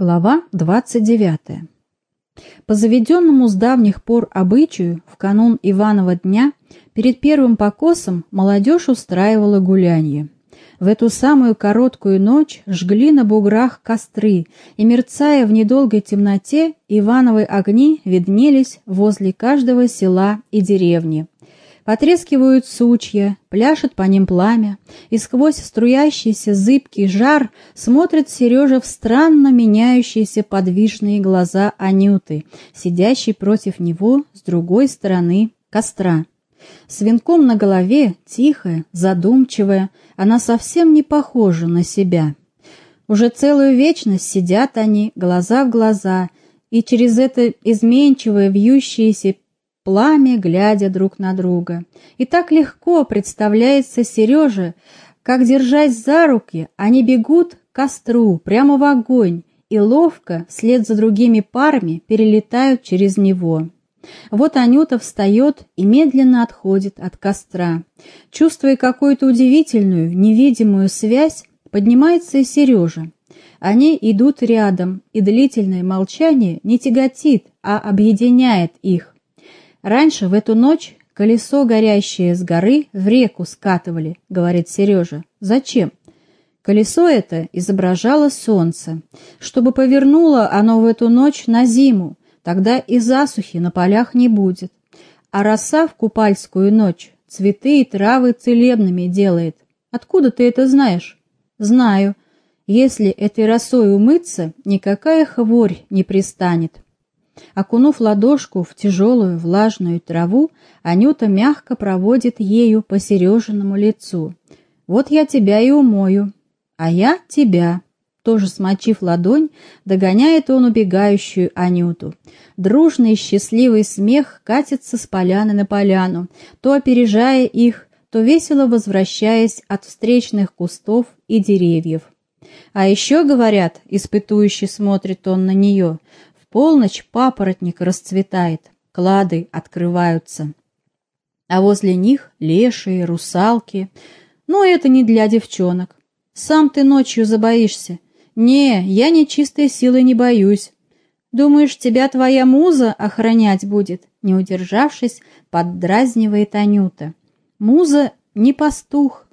Глава 29. По заведенному с давних пор обычаю, в канун Иванова дня, перед первым покосом молодежь устраивала гулянье. В эту самую короткую ночь жгли на буграх костры, и, мерцая в недолгой темноте, Ивановы огни виднелись возле каждого села и деревни. Потрескивают сучья, пляшет по ним пламя, и сквозь струящийся зыбкий жар смотрит Сережа в странно меняющиеся подвижные глаза Анюты, сидящей против него с другой стороны костра. С венком на голове, тихая, задумчивая, она совсем не похожа на себя. Уже целую вечность сидят они, глаза в глаза, и через это изменчивое вьющееся пламя, глядя друг на друга. И так легко представляется Сереже, как, держась за руки, они бегут к костру, прямо в огонь, и ловко, вслед за другими парами, перелетают через него. Вот Анюта встает и медленно отходит от костра. Чувствуя какую-то удивительную, невидимую связь, поднимается и Сережа. Они идут рядом, и длительное молчание не тяготит, а объединяет их. Раньше в эту ночь колесо, горящее с горы, в реку скатывали, говорит Сережа. Зачем? Колесо это изображало солнце, чтобы повернуло оно в эту ночь на зиму, тогда и засухи на полях не будет. А роса в купальскую ночь цветы и травы целебными делает. Откуда ты это знаешь? Знаю. Если этой росой умыться, никакая хворь не пристанет. Окунув ладошку в тяжелую влажную траву, Анюта мягко проводит ею по Сережиному лицу. «Вот я тебя и умою, а я тебя». Тоже смочив ладонь, догоняет он убегающую Анюту. Дружный счастливый смех катится с поляны на поляну, то опережая их, то весело возвращаясь от встречных кустов и деревьев. А еще, говорят, испытующе смотрит он на нее, полночь папоротник расцветает, клады открываются. А возле них лешие, русалки. Но это не для девчонок. Сам ты ночью забоишься. Не, я нечистой силы не боюсь. Думаешь, тебя твоя муза охранять будет? Не удержавшись, поддразнивает Анюта. Муза не пастух.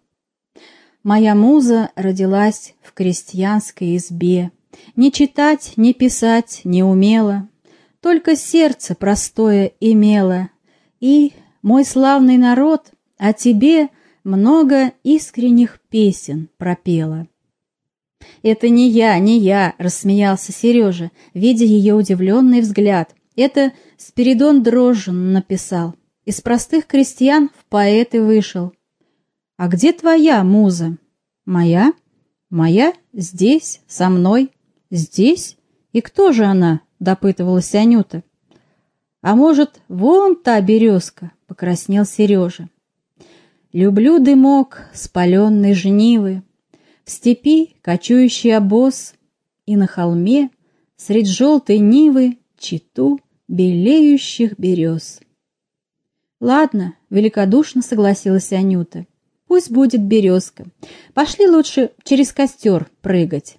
Моя муза родилась в крестьянской избе, ни читать, ни писать не умела, Только сердце простое имела. И, мой славный народ, о тебе Много искренних песен пропела. «Это не я, не я», — рассмеялся Сережа, видя ее удивленный взгляд. «Это Спиридон Дрожжин написал. Из простых крестьян в поэты вышел». «А где твоя муза?» «Моя? Моя здесь, со мной». «Здесь? И кто же она?» — допытывалась Анюта. «А может, вон та березка?» — покраснел Сережа. «Люблю дымок спаленной жнивы, В степи кочующий обоз, И на холме средь желтой нивы Читу белеющих берез». «Ладно», — великодушно согласилась Анюта. «Пусть будет березка. Пошли лучше через костер прыгать».